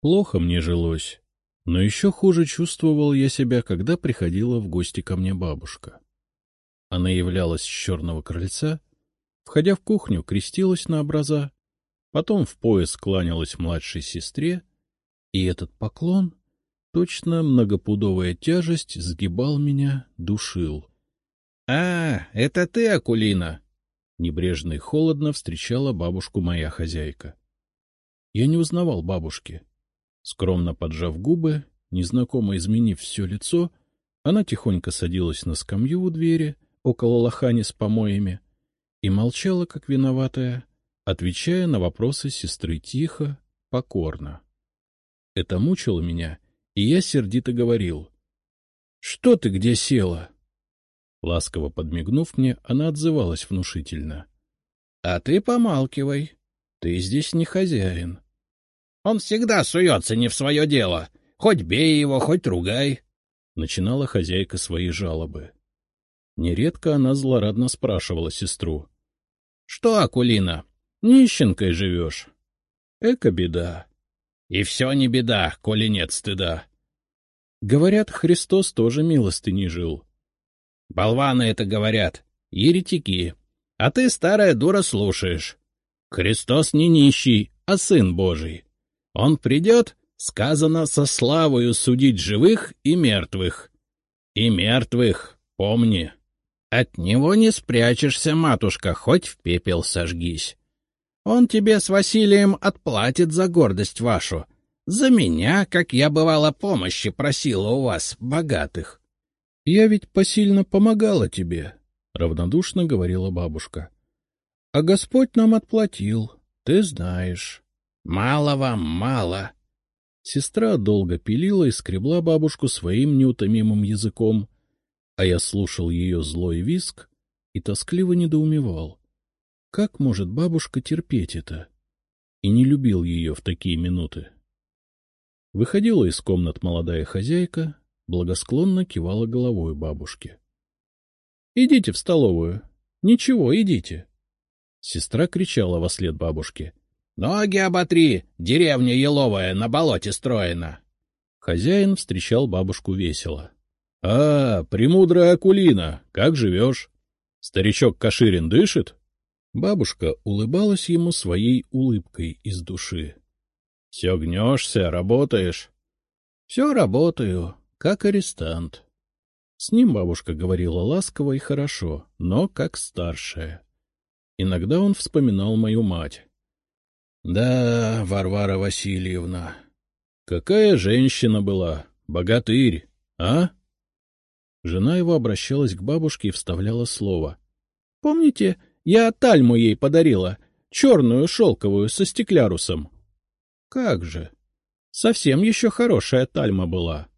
Плохо мне жилось, но еще хуже чувствовал я себя, когда приходила в гости ко мне бабушка. Она являлась с черного крыльца, входя в кухню, крестилась на образа, потом в пояс кланялась младшей сестре, и этот поклон, точно многопудовая тяжесть, сгибал меня, душил. — А, это ты, Акулина! — небрежно и холодно встречала бабушку моя хозяйка. Я не узнавал бабушки. Скромно поджав губы, незнакомо изменив все лицо, она тихонько садилась на скамью у двери, около лохани с помоями, и молчала, как виноватая, отвечая на вопросы сестры тихо, покорно. Это мучило меня, и я сердито говорил. — Что ты где села? Ласково подмигнув мне, она отзывалась внушительно. — А ты помалкивай. Ты здесь не хозяин. Он всегда суется не в свое дело. Хоть бей его, хоть ругай. Начинала хозяйка свои жалобы. Нередко она злорадно спрашивала сестру. — Что, Акулина, нищенкой живешь? — Эка беда. — И все не беда, коли нет стыда. Говорят, Христос тоже милостыней жил. — Болваны это говорят, еретики. А ты, старая дура, слушаешь. Христос не нищий, а Сын Божий. Он придет, сказано, со славою судить живых и мертвых. И мертвых, помни. От него не спрячешься, матушка, хоть в пепел сожгись. Он тебе с Василием отплатит за гордость вашу, за меня, как я, бывало, помощи просила у вас, богатых. — Я ведь посильно помогала тебе, — равнодушно говорила бабушка. — А Господь нам отплатил, ты знаешь. — Мало вам, мало. Сестра долго пилила и скребла бабушку своим неутомимым языком, а я слушал ее злой виск и тоскливо недоумевал. Как может бабушка терпеть это? И не любил ее в такие минуты. Выходила из комнат молодая хозяйка, благосклонно кивала головой бабушке. — Идите в столовую. Ничего, идите. Сестра кричала во след бабушке. Ноги оботри, деревня еловая, на болоте строена. Хозяин встречал бабушку весело. — А, премудрая Акулина, как живешь? Старичок Каширин дышит? Бабушка улыбалась ему своей улыбкой из души. — Все гнешься, работаешь? — Все работаю, как арестант. С ним бабушка говорила ласково и хорошо, но как старшая. Иногда он вспоминал мою мать. — Да, Варвара Васильевна, какая женщина была, богатырь, а? Жена его обращалась к бабушке и вставляла слово. — Помните, я тальму ей подарила, черную шелковую со стеклярусом? — Как же! Совсем еще хорошая тальма была.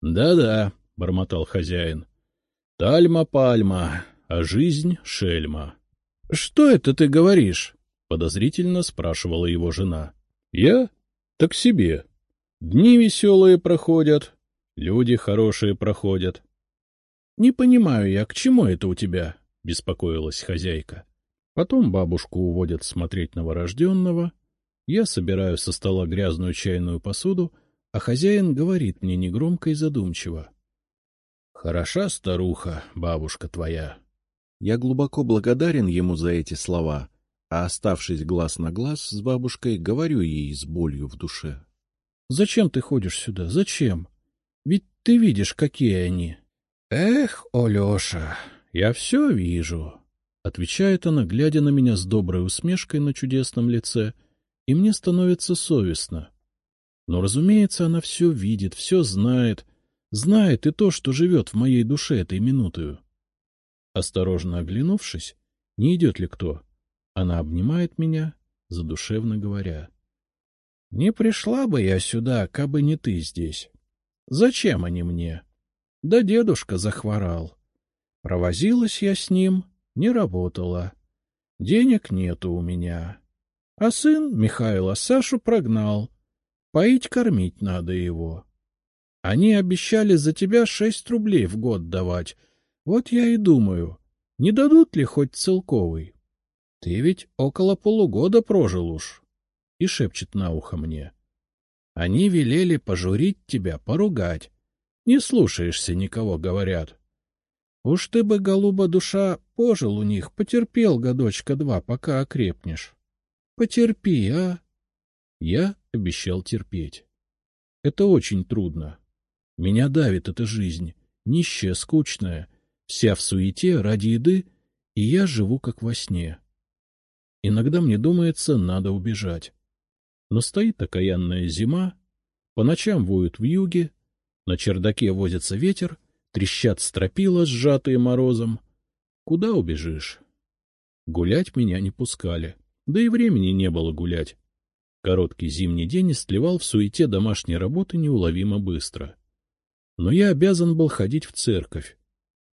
Да — Да-да, — бормотал хозяин. — Тальма-пальма, а жизнь — шельма. — Что это ты говоришь? Подозрительно спрашивала его жена. — Я? Так себе. Дни веселые проходят, люди хорошие проходят. — Не понимаю я, к чему это у тебя? — беспокоилась хозяйка. Потом бабушку уводят смотреть новорожденного, я собираю со стола грязную чайную посуду, а хозяин говорит мне негромко и задумчиво. — Хороша старуха, бабушка твоя. Я глубоко благодарен ему за эти слова, а оставшись глаз на глаз с бабушкой, говорю ей с болью в душе. — Зачем ты ходишь сюда? Зачем? Ведь ты видишь, какие они. — Эх, Олеша, я все вижу, — отвечает она, глядя на меня с доброй усмешкой на чудесном лице, и мне становится совестно. Но, разумеется, она все видит, все знает, знает и то, что живет в моей душе этой минутою. Осторожно оглянувшись, не идет ли кто, она обнимает меня, задушевно говоря. — Не пришла бы я сюда, кабы не ты здесь. Зачем они мне? Да дедушка захворал. Провозилась я с ним, не работала. Денег нету у меня. А сын Михаила Сашу прогнал. Поить-кормить надо его. Они обещали за тебя шесть рублей в год давать. Вот я и думаю, не дадут ли хоть целковый? Ты ведь около полугода прожил уж. И шепчет на ухо мне. Они велели пожурить тебя, поругать. Не слушаешься никого, говорят. Уж ты бы, голуба душа, пожил у них, потерпел годочка два, пока окрепнешь. Потерпи, а? Я обещал терпеть. Это очень трудно. Меня давит эта жизнь, нищая, скучная, вся в суете ради еды, и я живу как во сне. Иногда мне думается, надо убежать. Но стоит окаянная зима, по ночам воют в юге, на чердаке возится ветер, трещат стропила, сжатые морозом. Куда убежишь? Гулять меня не пускали, да и времени не было гулять. Короткий зимний день истлевал в суете домашней работы неуловимо быстро. Но я обязан был ходить в церковь.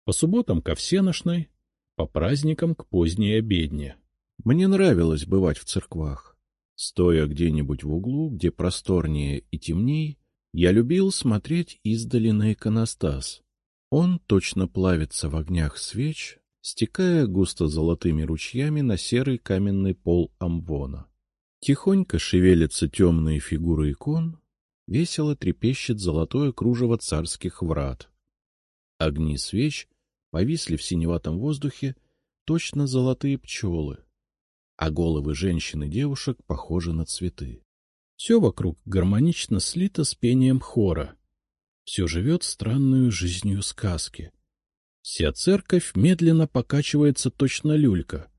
По субботам ко всеношной, по праздникам к поздней обедне. Мне нравилось бывать в церквах. Стоя где-нибудь в углу, где просторнее и темней, я любил смотреть издали на иконостас. Он точно плавится в огнях свеч, стекая густо золотыми ручьями на серый каменный пол амвона. Тихонько шевелятся темные фигуры икон, весело трепещет золотое кружево царских врат. Огни свеч повисли в синеватом воздухе, точно золотые пчелы а головы женщин и девушек похожи на цветы. Все вокруг гармонично слито с пением хора. Все живет странную жизнью сказки. Вся церковь медленно покачивается точно люлька,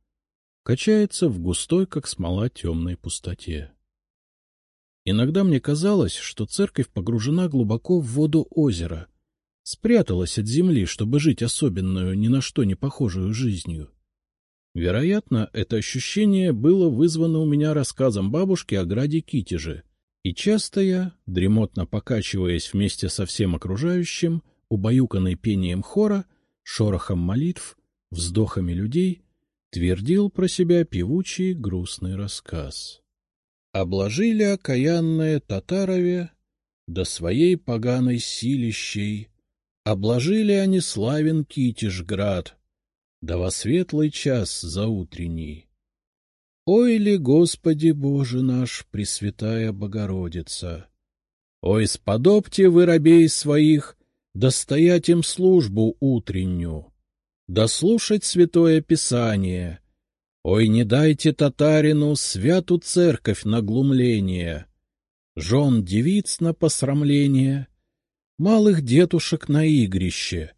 качается в густой, как смола, темной пустоте. Иногда мне казалось, что церковь погружена глубоко в воду озера, спряталась от земли, чтобы жить особенную, ни на что не похожую жизнью. Вероятно, это ощущение было вызвано у меня рассказом бабушки о граде Китеже, и часто я, дремотно покачиваясь вместе со всем окружающим, убаюканный пением хора, шорохом молитв, вздохами людей, твердил про себя певучий грустный рассказ. Обложили окаянное татарове до своей поганой силищей, обложили они славен Китежград, да во светлый час заутренний. Ой ли, Господи Боже наш, Пресвятая Богородица! Ой, сподобьте вы рабей своих, достоять им службу утреннюю, дослушать святое Писание. Ой, не дайте татарину святу церковь на глумление, жен девиц на посрамление, малых детушек на игрище —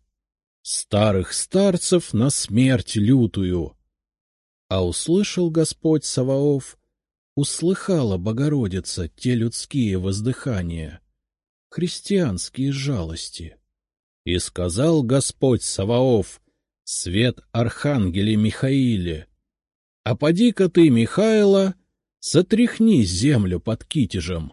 старых старцев на смерть лютую. А услышал Господь Саваоф, услыхала Богородица те людские воздыхания, христианские жалости. И сказал Господь Саваоф, свет Архангеле Михаиле, «А поди-ка ты, Михаила, сотряхни землю под китежем,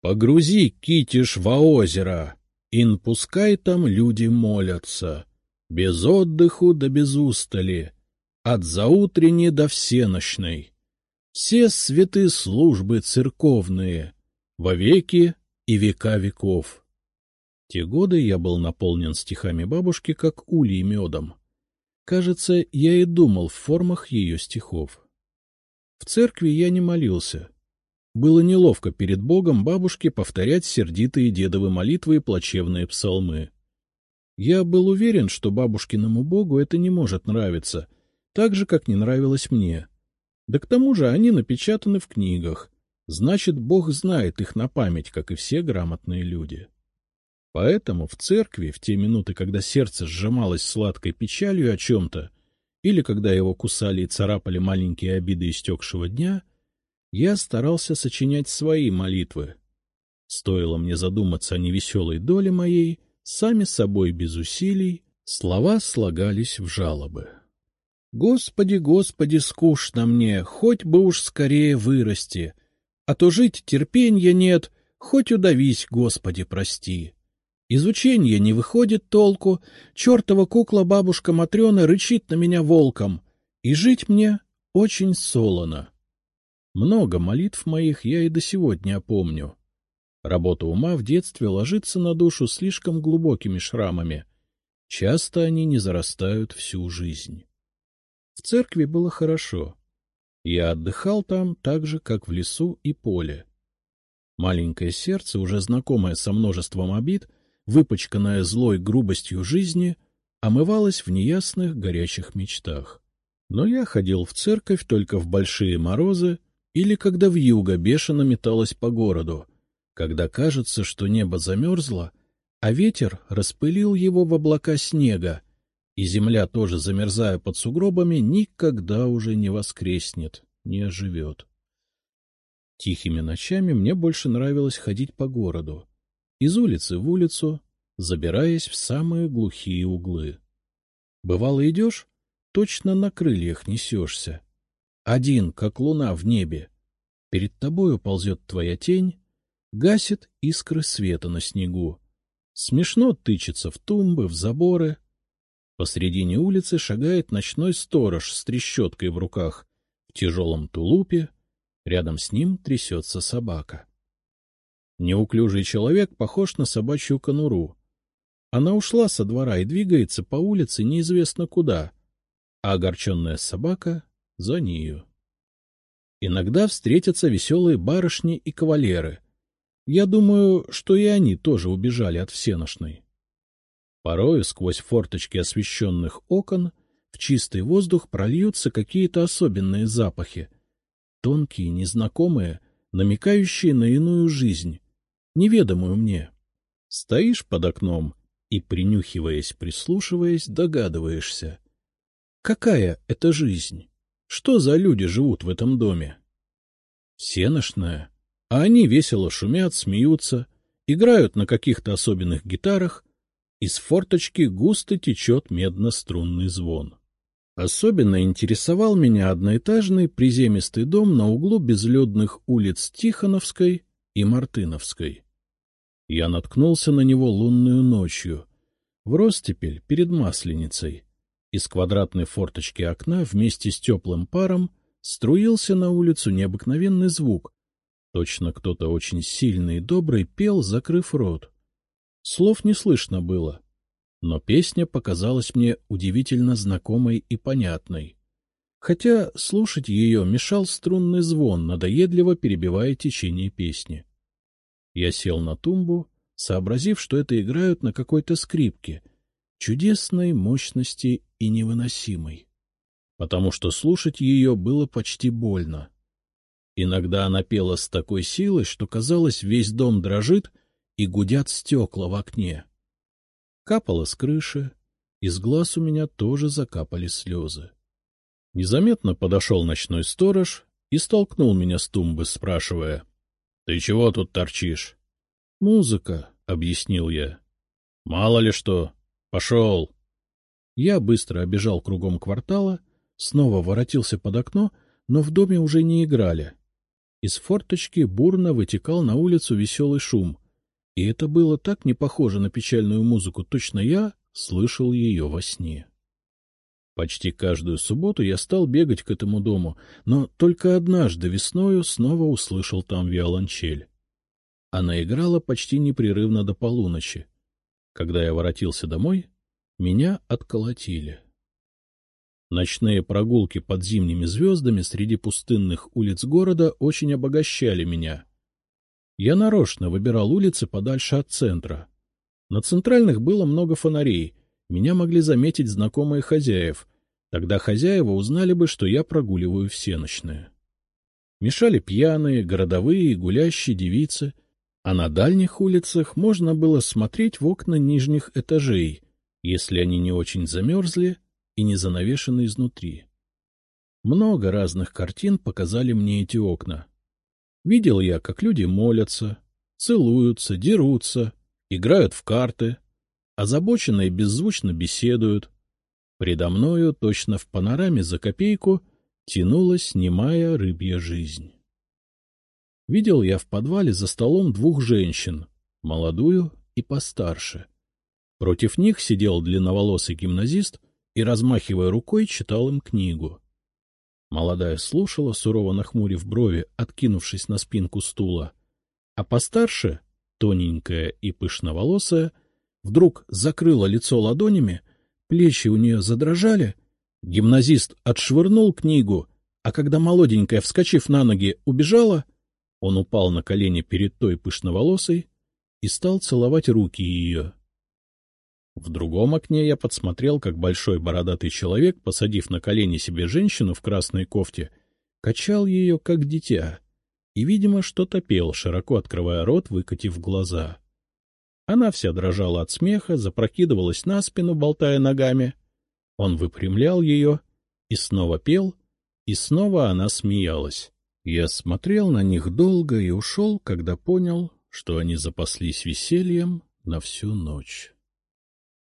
погрузи китеж во озеро, ин пускай там люди молятся» без отдыху да без устали, от заутренней до всеночной. Все святы службы церковные, вовеки и века веков. Те годы я был наполнен стихами бабушки, как улей медом. Кажется, я и думал в формах ее стихов. В церкви я не молился. Было неловко перед Богом бабушке повторять сердитые дедовы молитвы и плачевные псалмы. Я был уверен, что бабушкиному богу это не может нравиться, так же, как не нравилось мне. Да к тому же они напечатаны в книгах, значит, бог знает их на память, как и все грамотные люди. Поэтому в церкви, в те минуты, когда сердце сжималось сладкой печалью о чем-то, или когда его кусали и царапали маленькие обиды истекшего дня, я старался сочинять свои молитвы. Стоило мне задуматься о невеселой доле моей — Сами собой без усилий слова слагались в жалобы. «Господи, Господи, скучно мне, хоть бы уж скорее вырасти, а то жить терпенья нет, хоть удавись, Господи, прости». Из учения не выходит толку, чертова кукла-бабушка Матрена рычит на меня волком, и жить мне очень солоно. Много молитв моих я и до сегодня помню. Работа ума в детстве ложится на душу слишком глубокими шрамами. Часто они не зарастают всю жизнь. В церкви было хорошо. Я отдыхал там так же, как в лесу и поле. Маленькое сердце, уже знакомое со множеством обид, выпачканное злой грубостью жизни, омывалось в неясных горячих мечтах. Но я ходил в церковь только в большие морозы или когда вьюга бешено металась по городу, когда кажется, что небо замерзло, а ветер распылил его в облака снега, и земля, тоже замерзая под сугробами, никогда уже не воскреснет, не оживет. Тихими ночами мне больше нравилось ходить по городу, из улицы в улицу, забираясь в самые глухие углы. Бывало, идешь, точно на крыльях несешься. Один, как луна в небе. Перед тобою ползет твоя тень, гасит искры света на снегу. Смешно тычется в тумбы, в заборы. Посредине улицы шагает ночной сторож с трещоткой в руках, в тяжелом тулупе, рядом с ним трясется собака. Неуклюжий человек похож на собачью конуру. Она ушла со двора и двигается по улице неизвестно куда, а огорченная собака за нею. Иногда встретятся веселые барышни и кавалеры. Я думаю, что и они тоже убежали от всеношной. Порою сквозь форточки освещенных окон в чистый воздух прольются какие-то особенные запахи, тонкие, незнакомые, намекающие на иную жизнь, неведомую мне. Стоишь под окном и, принюхиваясь, прислушиваясь, догадываешься. Какая это жизнь? Что за люди живут в этом доме? Сеношная. А они весело шумят, смеются, играют на каких-то особенных гитарах, из форточки густо течет медно-струнный звон. Особенно интересовал меня одноэтажный приземистый дом на углу безлюдных улиц Тихоновской и Мартыновской. Я наткнулся на него лунную ночью, в ростепель перед Масленицей. Из квадратной форточки окна вместе с теплым паром струился на улицу необыкновенный звук. Точно кто-то очень сильный и добрый пел, закрыв рот. Слов не слышно было — но песня показалась мне удивительно знакомой и понятной. Хотя слушать ее мешал струнный звон, надоедливо перебивая течение песни. Я сел на тумбу, сообразив, что это играют на какой-то скрипке, чудесной мощности и невыносимой, потому что слушать ее было почти больно. Иногда она пела с такой силой, что, казалось, весь дом дрожит и гудят стекла в окне. Капало с крыши, из глаз у меня тоже закапали слезы. Незаметно подошел ночной сторож и столкнул меня с тумбы, спрашивая. — Ты чего тут торчишь? — Музыка, — объяснил я. — Мало ли что. Пошел. Я быстро обежал кругом квартала, снова воротился под окно, но в доме уже не играли. Из форточки бурно вытекал на улицу веселый шум — и это было так не похоже на печальную музыку, точно я слышал ее во сне. Почти каждую субботу я стал бегать к этому дому, но только однажды весною снова услышал там виолончель. Она играла почти непрерывно до полуночи. Когда я воротился домой, меня отколотили. Ночные прогулки под зимними звездами среди пустынных улиц города очень обогащали меня. Я нарочно выбирал улицы подальше от центра. На центральных было много фонарей, меня могли заметить знакомые хозяев, тогда хозяева узнали бы, что я прогуливаю всеночные. Мешали пьяные, городовые и гулящие девицы, а на дальних улицах можно было смотреть в окна нижних этажей, если они не очень замерзли и не занавешены изнутри. Много разных картин показали мне эти окна. Видел я, как люди молятся, целуются, дерутся, играют в карты, озабоченно и беззвучно беседуют. Предо мною, точно в панораме за копейку, тянулась немая рыбья жизнь. Видел я в подвале за столом двух женщин, молодую и постарше. Против них сидел длинноволосый гимназист и, размахивая рукой, читал им книгу. Молодая слушала, сурово нахмурив брови, откинувшись на спинку стула. А постарше, тоненькая и пышноволосая, вдруг закрыла лицо ладонями, плечи у нее задрожали, гимназист отшвырнул книгу, а когда молоденькая, вскочив на ноги, убежала, Он упал на колени перед той пышноволосой и стал целовать руки ее. В другом окне я подсмотрел, как большой бородатый человек, посадив на колени себе женщину в красной кофте, качал ее, как дитя, и, видимо, что-то пел, широко открывая рот, выкатив глаза. Она вся дрожала от смеха, запрокидывалась на спину, болтая ногами. Он выпрямлял ее и снова пел, и снова она смеялась. Я смотрел на них долго и ушел, когда понял, что они запаслись весельем на всю ночь.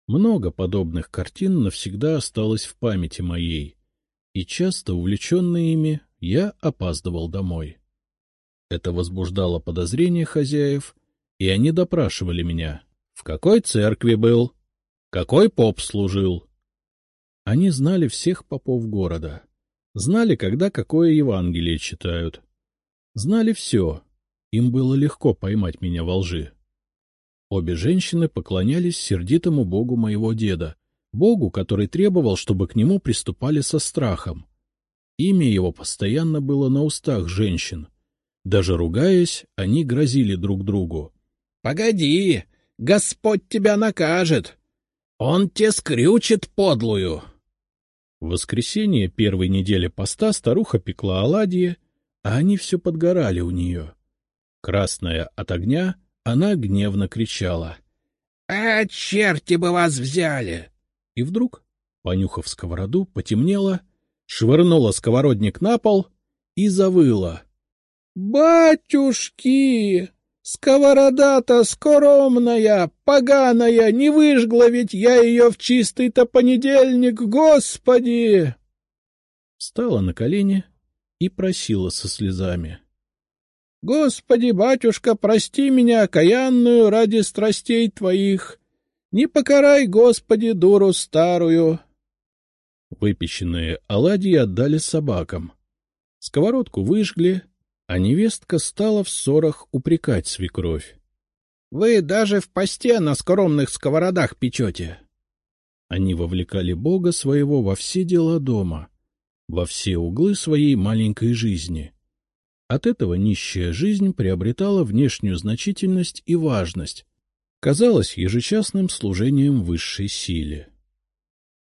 Много подобных картин навсегда осталось в памяти моей, и часто, увлеченный ими, я опаздывал домой. Это возбуждало подозрения хозяев, и они допрашивали меня. В какой церкви был? Какой поп служил? Они знали всех попов города. Знали, когда какое Евангелие читают. Знали все. Им было легко поймать меня во лжи. Обе женщины поклонялись сердитому богу моего деда, богу, который требовал, чтобы к нему приступали со страхом. Имя его постоянно было на устах женщин. Даже ругаясь, они грозили друг другу. — Погоди, Господь тебя накажет! Он те скрючит подлую! В воскресенье первой недели поста старуха пекла оладьи, а они все подгорали у нее. Красная от огня, она гневно кричала. — А черти бы вас взяли! И вдруг, понюхав сковороду, потемнело, швырнула сковородник на пол и завыла. — Батюшки! Сковорода-то скоромная, поганая, не выжгла ведь я ее в чистый-то понедельник, господи! Встала на колени и просила со слезами. — Господи, батюшка, прости меня, окаянную, ради страстей твоих! Не покарай, Господи, дуру старую! Выпеченные оладьи отдали собакам. Сковородку выжгли, а невестка стала в ссорах упрекать свекровь. — Вы даже в посте на скромных сковородах печете. Они вовлекали Бога своего во все дела дома, во все углы своей маленькой жизни. От этого нищая жизнь приобретала внешнюю значительность и важность, казалось ежечасным служением высшей силе.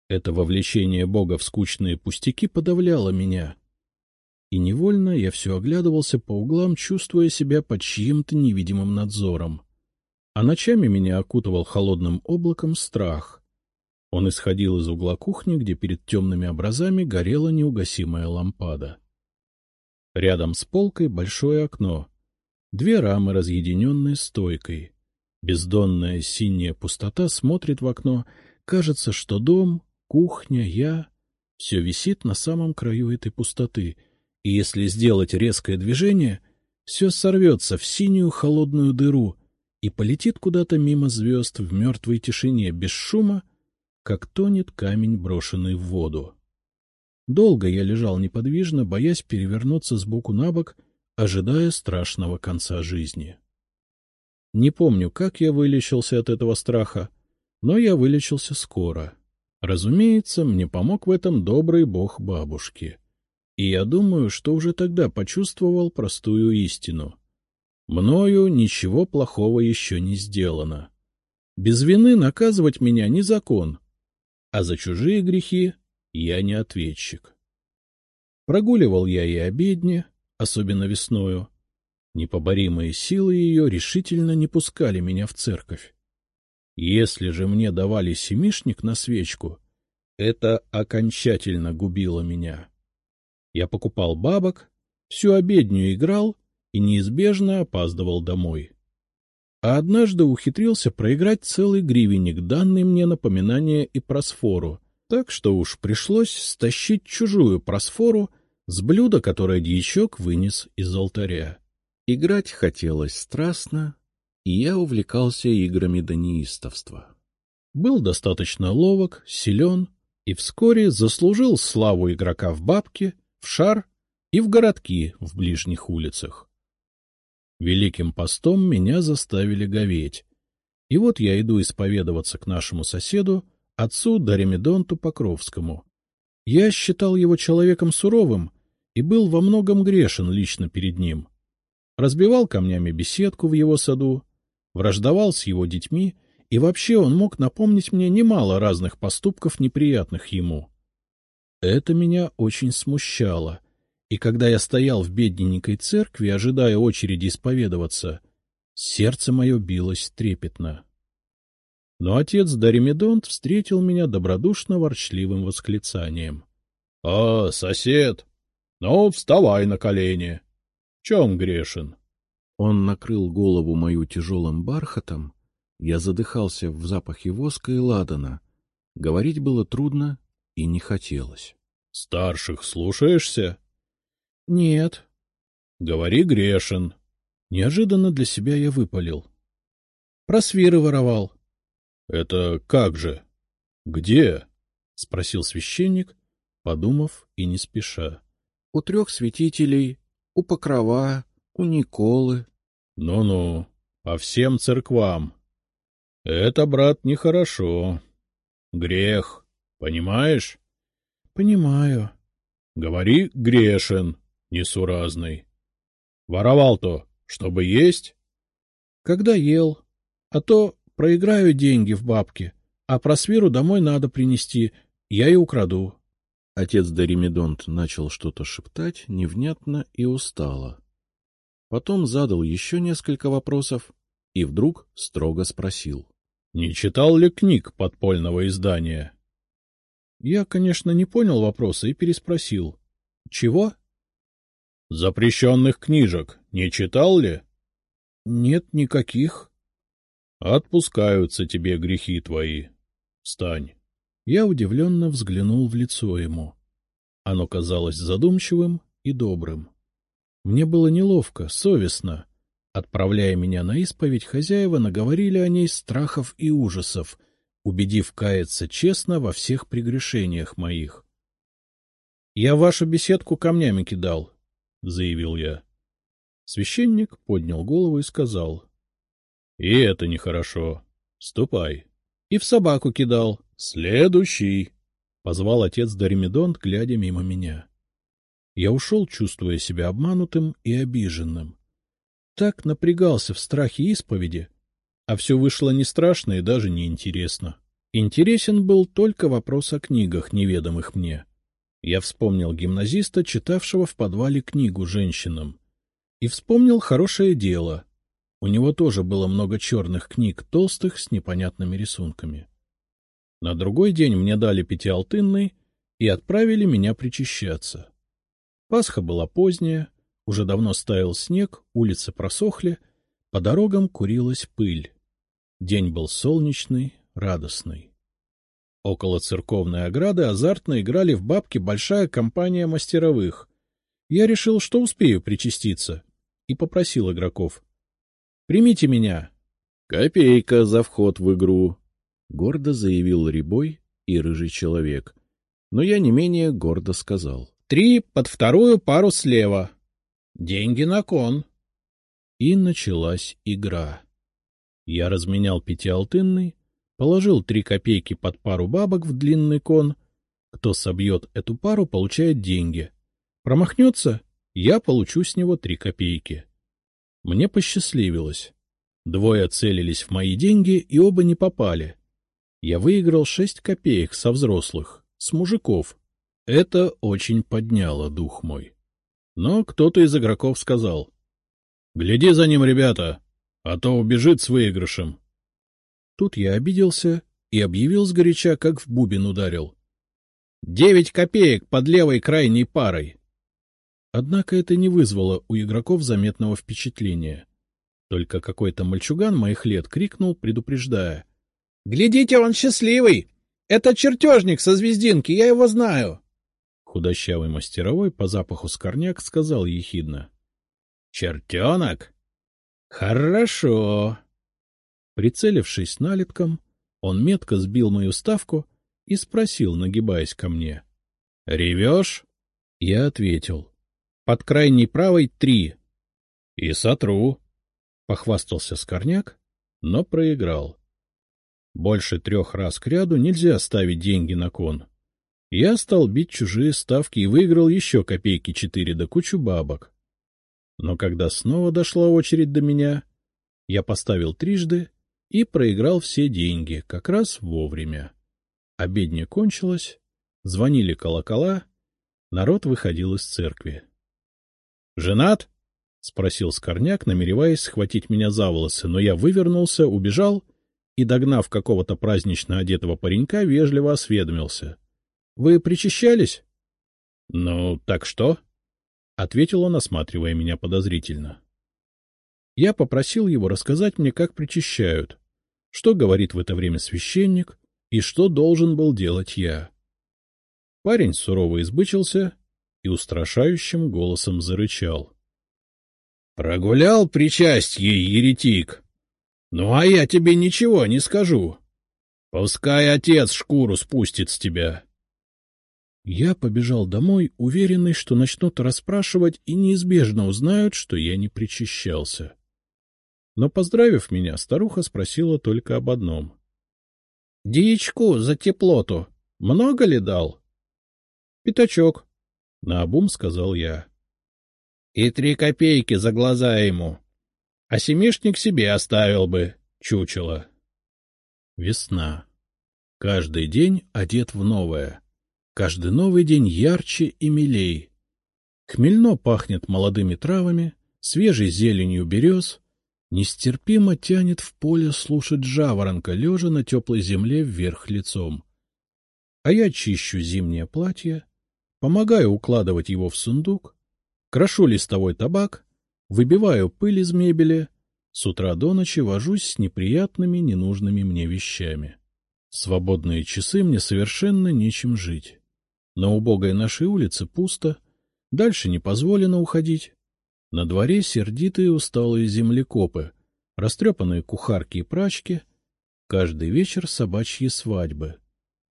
Это вовлечение Бога в скучные пустяки подавляло меня — и невольно я все оглядывался по углам, чувствуя себя под чьим-то невидимым надзором. А ночами меня окутывал холодным облаком страх. Он исходил из угла кухни, где перед темными образами горела неугасимая лампада. Рядом с полкой большое окно, две рамы, разъединенные стойкой. Бездонная синяя пустота смотрит в окно, кажется, что дом, кухня, я — все висит на самом краю этой пустоты — и если сделать резкое движение, все сорвется в синюю холодную дыру и полетит куда-то мимо звезд в мертвой тишине, без шума, как тонет камень, брошенный в воду. Долго я лежал неподвижно, боясь перевернуться с боку на бок, ожидая страшного конца жизни. Не помню, как я вылечился от этого страха, но я вылечился скоро. Разумеется, мне помог в этом добрый бог бабушки. И я думаю, что уже тогда почувствовал простую истину. Мною ничего плохого еще не сделано. Без вины наказывать меня не закон, а за чужие грехи я не ответчик. Прогуливал я и обедни, особенно весною. Непоборимые силы ее решительно не пускали меня в церковь. Если же мне давали семишник на свечку, это окончательно губило меня. Я покупал бабок, всю обедню играл и неизбежно опаздывал домой. А однажды ухитрился проиграть целый гривенник, данный мне напоминание и просфору, так что уж пришлось стащить чужую просфору с блюда, которое дьячок вынес из алтаря. Играть хотелось страстно, и я увлекался играми до неистовства. Был достаточно ловок, силен и вскоре заслужил славу игрока в бабки в шар и в городки в ближних улицах. Великим постом меня заставили говеть. И вот я иду исповедоваться к нашему соседу, отцу Даремедонту Покровскому. Я считал его человеком суровым и был во многом грешен лично перед ним. разбивал камнями беседку в его саду, враждовал с его детьми, и вообще он мог напомнить мне немало разных поступков, неприятных ему. Это меня очень смущало, и когда я стоял в бедненькой церкви, ожидая очереди исповедоваться, сердце мое билось трепетно. Но отец Даримедонт встретил меня добродушно-ворчливым восклицанием. — А, сосед! Ну, вставай на колени! Чем грешен? Он накрыл голову мою тяжелым бархатом, я задыхался в запахе воска и ладана. Говорить было трудно и не хотелось. — Старших слушаешься? — Нет. — Говори грешен. Неожиданно для себя я выпалил. — Про свиры воровал. —— Это как же? Где? — спросил священник, подумав и не спеша. — У трех святителей, у Покрова, у Николы. Ну — Ну-ну, по всем церквам. Это, брат, нехорошо. Грех, понимаешь? — Понимаю. — Говори, грешен, несуразный. Воровал-то, чтобы есть? — Когда ел, а то Проиграю деньги в бабке, а просвиру домой надо принести, я и украду. Отец Даримедонт начал что-то шептать невнятно и устало. Потом задал еще несколько вопросов и вдруг строго спросил. — Не читал ли книг подпольного издания? Я, конечно, не понял вопроса и переспросил. — Чего? — Запрещенных книжек не читал ли? — Нет никаких. Отпускаются тебе грехи твои. Встань. Я удивленно взглянул в лицо ему. Оно казалось задумчивым и добрым. Мне было неловко, совестно. Отправляя меня на исповедь, хозяева наговорили о ней страхов и ужасов, убедив каяться честно во всех прегрешениях моих. — Я вашу беседку камнями кидал, — заявил я. Священник поднял голову и сказал — и это нехорошо. Ступай. И в собаку кидал. Следующий. Позвал отец Даримедонт, глядя мимо меня. Я ушел, чувствуя себя обманутым и обиженным. Так напрягался в страхе исповеди, а все вышло не страшно и даже не интересно. Интересен был только вопрос о книгах, неведомых мне. Я вспомнил гимназиста, читавшего в подвале книгу женщинам. И вспомнил хорошее дело — у него тоже было много черных книг, толстых, с непонятными рисунками. На другой день мне дали пятиалтынный и отправили меня причащаться. Пасха была поздняя, уже давно стаял снег, улицы просохли, по дорогам курилась пыль. День был солнечный, радостный. Около церковной ограды азартно играли в бабки большая компания мастеровых. Я решил, что успею причаститься, и попросил игроков. Примите меня. — Копейка за вход в игру, — гордо заявил Рябой и рыжий человек. Но я не менее гордо сказал. — Три под вторую пару слева. Деньги на кон. И началась игра. Я разменял пятиалтынный, положил три копейки под пару бабок в длинный кон. Кто собьет эту пару, получает деньги. Промахнется — я получу с него три копейки. Мне посчастливилось. Двое целились в мои деньги, и оба не попали. Я выиграл шесть копеек со взрослых, с мужиков. Это очень подняло дух мой. Но кто-то из игроков сказал. — Гляди за ним, ребята, а то убежит с выигрышем. Тут я обиделся и объявил сгоряча, как в бубен ударил. — Девять копеек под левой крайней парой. Однако это не вызвало у игроков заметного впечатления. Только какой-то мальчуган моих лет крикнул, предупреждая. — Глядите, он счастливый! Это чертежник со звездинки, я его знаю! Худощавый мастеровой по запаху скорняк сказал ехидно. — Чертенок? Хорошо. Прицелившись налитком, он метко сбил мою ставку и спросил, нагибаясь ко мне. — Ревешь? Я ответил. Под крайней правой три. — И сотру, — похвастался Скорняк, но проиграл. Больше трех раз к ряду нельзя ставить деньги на кон. Я стал бить чужие ставки и выиграл еще копейки четыре да кучу бабок. Но когда снова дошла очередь до меня, я поставил трижды и проиграл все деньги как раз вовремя. Обедня кончилась, звонили колокола, народ выходил из церкви. — Женат? — спросил Скорняк, намереваясь схватить меня за волосы, но я вывернулся, убежал и, догнав какого-то празднично одетого паренька, вежливо осведомился. — Вы причащались? — Ну, так что? — ответил он, осматривая меня подозрительно. Я попросил его рассказать мне, как причащают, что говорит в это время священник и что должен был делать я. Парень сурово избычился и устрашающим голосом зарычал. — Прогулял причастье, еретик! Ну, а я тебе ничего не скажу. Пускай отец шкуру спустит с тебя. Я побежал домой, уверенный, что начнут расспрашивать и неизбежно узнают, что я не причащался. Но, поздравив меня, старуха спросила только об одном. — Дьячку за теплоту много ли дал? — Пятачок, — наобум сказал я. — И три копейки за глаза ему. А семишник себе оставил бы, чучело. Весна. Каждый день одет в новое. Каждый новый день ярче и милей. Хмельно пахнет молодыми травами, свежей зеленью берез. Нестерпимо тянет в поле слушать жаворонка, лежа на теплой земле вверх лицом. А я чищу зимнее платье, помогаю укладывать его в сундук, крошу листовой табак, выбиваю пыль из мебели, с утра до ночи вожусь с неприятными, ненужными мне вещами. Свободные часы мне совершенно нечем жить. На убогой нашей улице пусто, дальше не позволено уходить. На дворе сердитые усталые землекопы, растрепанные кухарки и прачки, каждый вечер собачьи свадьбы.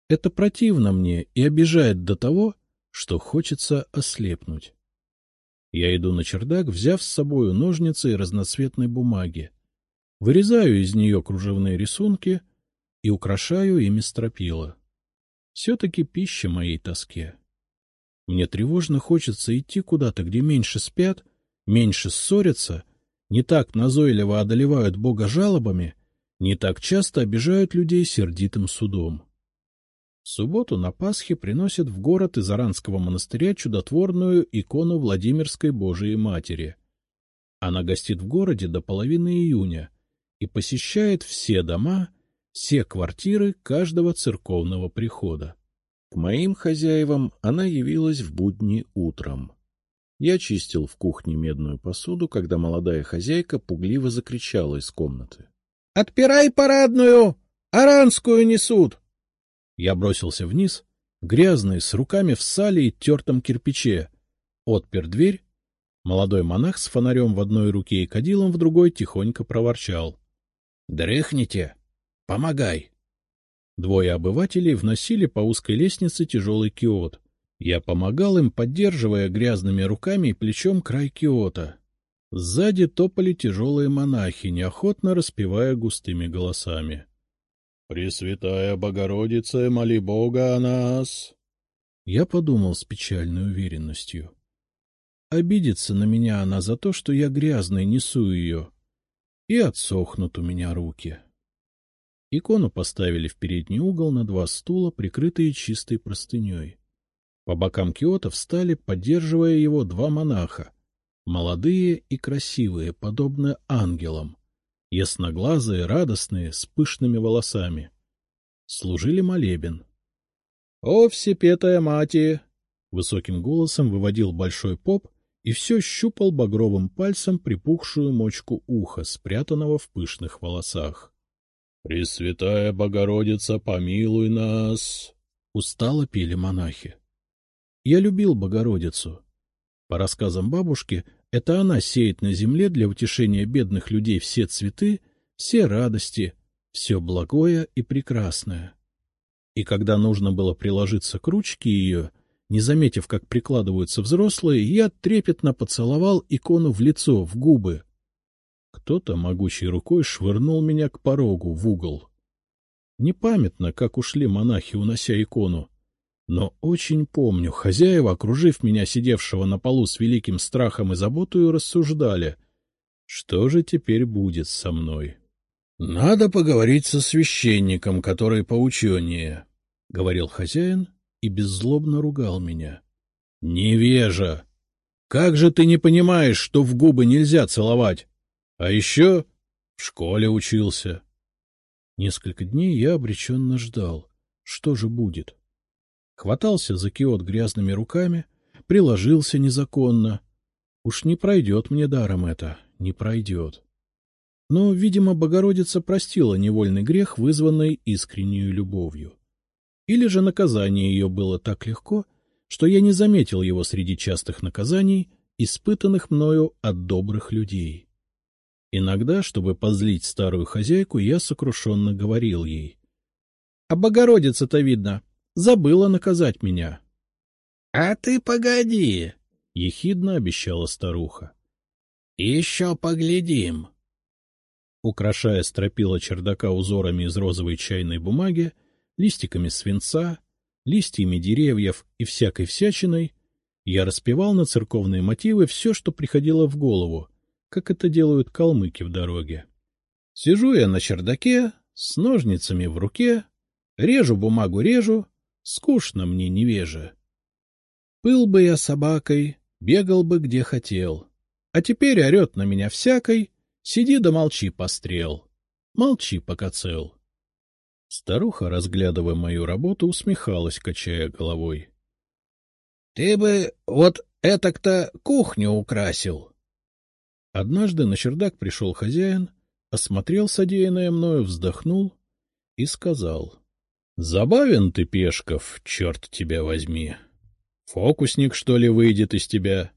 Это противно мне и обижает до того, что хочется ослепнуть. Я иду на чердак, взяв с собою ножницы и разноцветной бумаги. Вырезаю из нее кружевные рисунки и украшаю ими стропила. Все-таки пища моей тоске. Мне тревожно хочется идти куда-то, где меньше спят, меньше ссорятся, не так назойливо одолевают Бога жалобами, не так часто обижают людей сердитым судом. Субботу на Пасхе приносят в город из Аранского монастыря чудотворную икону Владимирской Божией Матери. Она гостит в городе до половины июня и посещает все дома, все квартиры каждого церковного прихода. К моим хозяевам она явилась в будни утром. Я чистил в кухне медную посуду, когда молодая хозяйка пугливо закричала из комнаты. — Отпирай парадную! Аранскую несут! Я бросился вниз, грязный, с руками в сале и тертом кирпиче. Отпер дверь. Молодой монах с фонарем в одной руке и кадилом в другой тихонько проворчал. — Дрыхните! Помогай! Двое обывателей вносили по узкой лестнице тяжелый киот. Я помогал им, поддерживая грязными руками и плечом край киота. Сзади топали тяжелые монахи, неохотно распевая густыми голосами. — Пресвятая Богородица, моли Бога о нас. Я подумал с печальной уверенностью. Обидится на меня она за то, что я грязный несу ее, и отсохнут у меня руки. Икону поставили в передний угол на два стула, прикрытые чистой простыней. По бокам киота встали, поддерживая его, два монаха, молодые и красивые, подобно ангелам, ясноглазые, радостные, с пышными волосами. Служили молебен. — О, всепетая мати! — высоким голосом выводил большой поп и все щупал багровым пальцем припухшую мочку уха, спрятанного в пышных волосах. — Пресвятая Богородица, помилуй нас! — устало пели монахи. Я любил Богородицу. По рассказам бабушки, это она сеет на земле для утешения бедных людей все цветы, все радости, все благое и прекрасное. И когда нужно было приложиться к ручке ее, не заметив, как прикладываются взрослые, я трепетно поцеловал икону в лицо, в губы. Кто-то могучей рукой швырнул меня к порогу, в угол. Непамятно, как ушли монахи, унося икону. Но очень помню, хозяева, окружив меня, сидевшего на полу с великим страхом и заботою, рассуждали, что же теперь будет со мной. — Надо поговорить со священником, который поученее, — говорил хозяин и беззлобно ругал меня. — Невежа! Как же ты не понимаешь, что в губы нельзя целовать? А еще в школе учился. Несколько дней я обреченно ждал. Что же будет? Хватался за киот грязными руками, приложился незаконно. Уж не пройдет мне даром это, не пройдет. Но, видимо, Богородица простила невольный грех, вызванный искренней любовью. Или же наказание ее было так легко, что я не заметил его среди частых наказаний, испытанных мною от добрых людей. Иногда, чтобы позлить старую хозяйку, я сокрушенно говорил ей. — А Богородица-то, видно, забыла наказать меня. — А ты погоди, — ехидно обещала старуха. — Еще поглядим. Украшая стропила чердака узорами из розовой чайной бумаги, листиками свинца, листьями деревьев и всякой всячиной, я распевал на церковные мотивы все, что приходило в голову, как это делают калмыки в дороге. Сижу я на чердаке, с ножницами в руке, режу бумагу режу, скучно мне невеже. Был бы я собакой, бегал бы где хотел, а теперь орет на меня всякой, сиди да молчи, пострел, молчи, пока цел. Старуха, разглядывая мою работу, усмехалась, качая головой. — Ты бы вот этак-то кухню украсил. Однажды на чердак пришел хозяин, осмотрел содеянное мною, вздохнул и сказал. — Забавен ты, Пешков, черт тебя возьми. Фокусник, что ли, выйдет из тебя?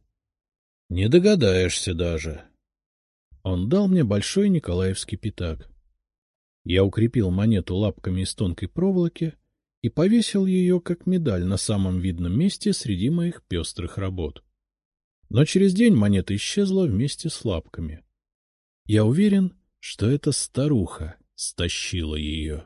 Не догадаешься даже. Он дал мне большой николаевский пятак. Я укрепил монету лапками из тонкой проволоки и повесил ее, как медаль, на самом видном месте среди моих пестрых работ. Но через день монета исчезла вместе с лапками. Я уверен, что эта старуха стащила ее.